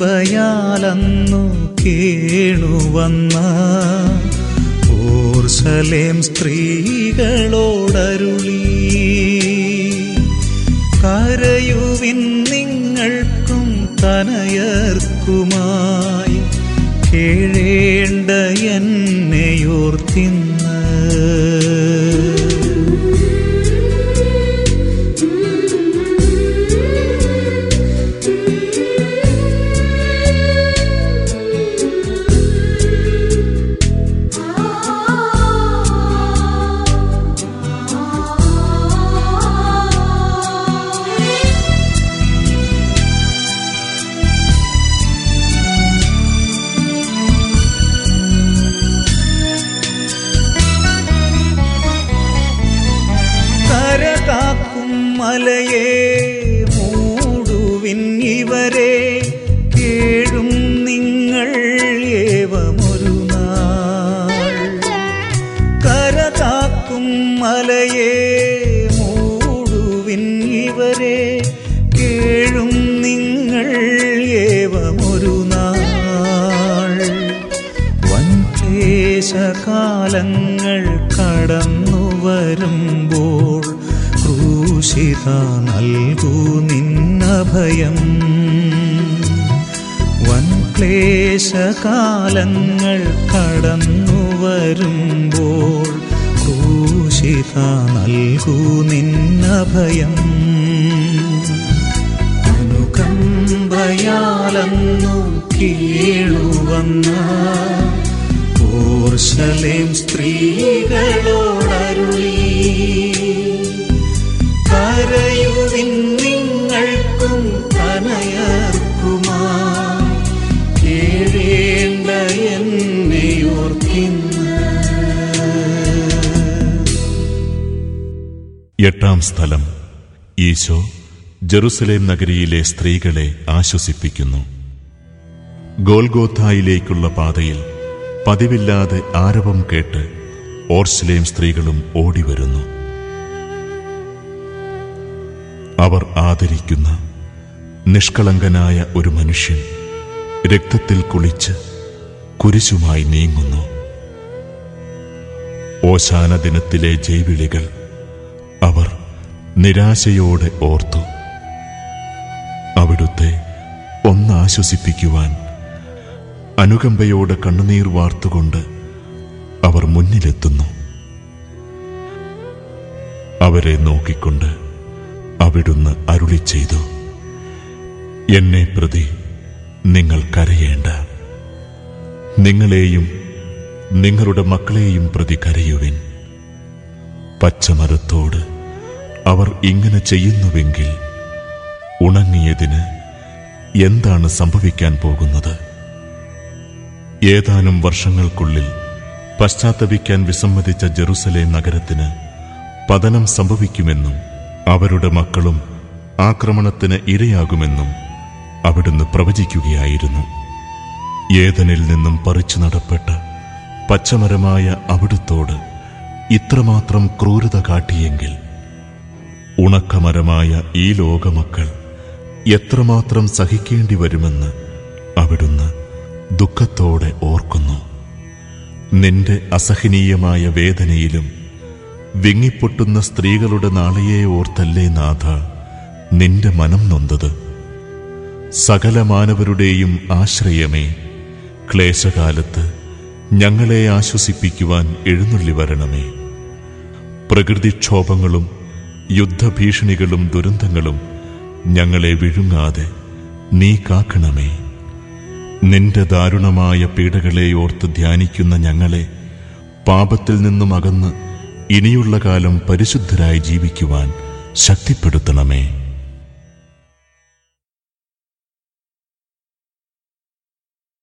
കമ്പയാലന്നു കേണുവന്ന ഓർസലേം സ്ത്രീകളോടരുളി. കരയുവിൻ നിങ്ങൾക്കും തനയർക്കുമായി കേഴേണ്ട എന്നെയോർത്തിന്ന് മലയെ മൂടുവിൻ ഇവരെ കേഴും നിങ്ങൾ ഏവമൊരു നാൾ. കരകാക്കും മലയെ മൂടുവിൻ ഇവരെ കേഴും നിങ്ങൾ ഏവമൊരു നാൾ. കടന്നു വരുമ്പോൾ ക്രൂശിത നൽകൂ നിന്നഭയം. വൻക്ലേശകാലങ്ങൾ കടന്നു വരുമ്പോൾ ക്രൂശിത നൽകൂ നിന്നഭയം. അനുകമ്പയാലന്നു കീഴുവന്ന ഓർശലേം സ്ത്രീകളോടരുളി എട്ടാം സ്ഥലം. ഈശോ ജെറുസലേം നഗരിയിലെ സ്ത്രീകളെ ആശ്വസിപ്പിക്കുന്നു. ഗോൽഗോഥായിലേക്കുള്ള പാതയിൽ പതിവില്ലാതെ ആരവം കേട്ട് ഓർസലേം സ്ത്രീകളും ഓടിവരുന്നു. അവർ ആദരിക്കുന്ന നിഷ്കളങ്കനായ ഒരു മനുഷ്യൻ രക്തത്തിൽ കുളിച്ച് കുരിശുമായി നീങ്ങുന്നു. ഓശാന ദിനത്തിലെ ജൈവിളികൾ അവർ നിരാശയോടെ ഓർത്തു. അവിടുത്തെ ഒന്നാശ്വസിപ്പിക്കുവാൻ അനുകമ്പയോടെ കണ്ണുനീർ വാർത്തുകൊണ്ട് അവർ മുന്നിലെത്തുന്നു. അവരെ നോക്കിക്കൊണ്ട് അവിടുന്ന് അരുളി ചെയ്തു എന്നെ പ്രതി നിങ്ങൾ കരയേണ്ട. നിങ്ങളെയും നിങ്ങളുടെ മക്കളെയും പ്രതി കരയുവിൻ. പച്ചമരത്തോട് അവർ ഇങ്ങനെ ചെയ്യുന്നുവെങ്കിൽ ഉണങ്ങിയതിന് എന്താണ് സംഭവിക്കാൻ പോകുന്നത്? ഏതാനും വർഷങ്ങൾക്കുള്ളിൽ പശ്ചാത്തപിക്കാൻ വിസമ്മതിച്ച ജെറുസലേം നഗരത്തിന് പതനം സംഭവിക്കുമെന്നും അവരുടെ മക്കളും ആക്രമണത്തിന് ഇരയാകുമെന്നും അവിടുന്ന് പ്രവചിക്കുകയായിരുന്നു. ഏതനിൽ നിന്നും പറിച്ചു നടപ്പെട്ട പച്ചമരമായ അവിടുത്തോട് ഇത്രമാത്രം ക്രൂരത കാട്ടിയെങ്കിൽ ഉണക്കമരമായ ഈ ലോകമക്കൾ എത്രമാത്രം സഹിക്കേണ്ടി വരുമെന്ന് അവിടുന്ന് ദുഃഖത്തോടെ ഓർക്കുന്നു. നിന്റെ അസഹനീയമായ വേദനയിലും വിങ്ങിപ്പൊട്ടുന്ന സ്ത്രീകളുടെ നാളെയെ ഓർത്തല്ലേ നാഥ നിന്റെ മനം നൊന്തത് സകല മാനവരുടെയും ആശ്രയമേ ക്ലേശകാലത്ത് ഞങ്ങളെ ആശ്വസിപ്പിക്കുവാൻ എഴുന്നള്ളി വരണമേ. പ്രകൃതിക്ഷോഭങ്ങളും യുദ്ധഭീഷണികളും ദുരന്തങ്ങളും ഞങ്ങളെ വിഴുങ്ങാതെ നീ കാക്കണമേ. നിന്റെ ദാരുണമായ പീഡകളെ ഓർത്ത് ധ്യാനിക്കുന്ന ഞങ്ങളെ പാപത്തിൽ നിന്നും അകന്ന് ഇനിയുള്ള കാലം പരിശുദ്ധരായി ജീവിക്കുവാൻ ശക്തിപ്പെടുത്തണമേ.